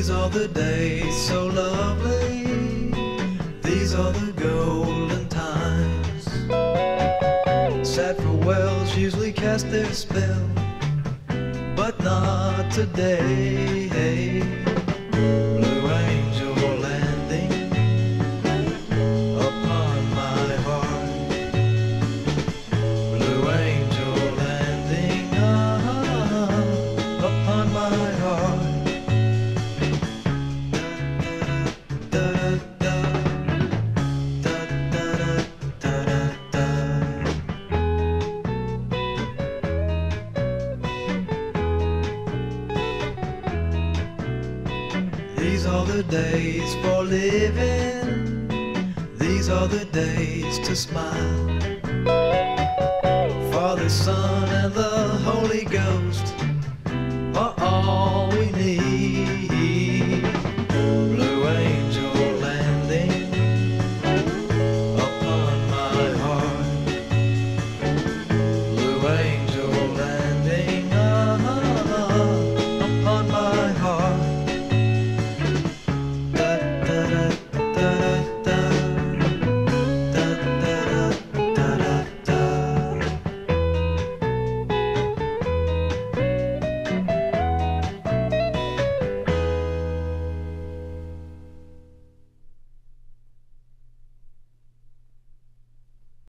are the days so lovely. These are the golden times. Sad farewells usually cast their spell, but not today. These are the days for living. These are the days to smile. Father, Son, and the Holy Ghost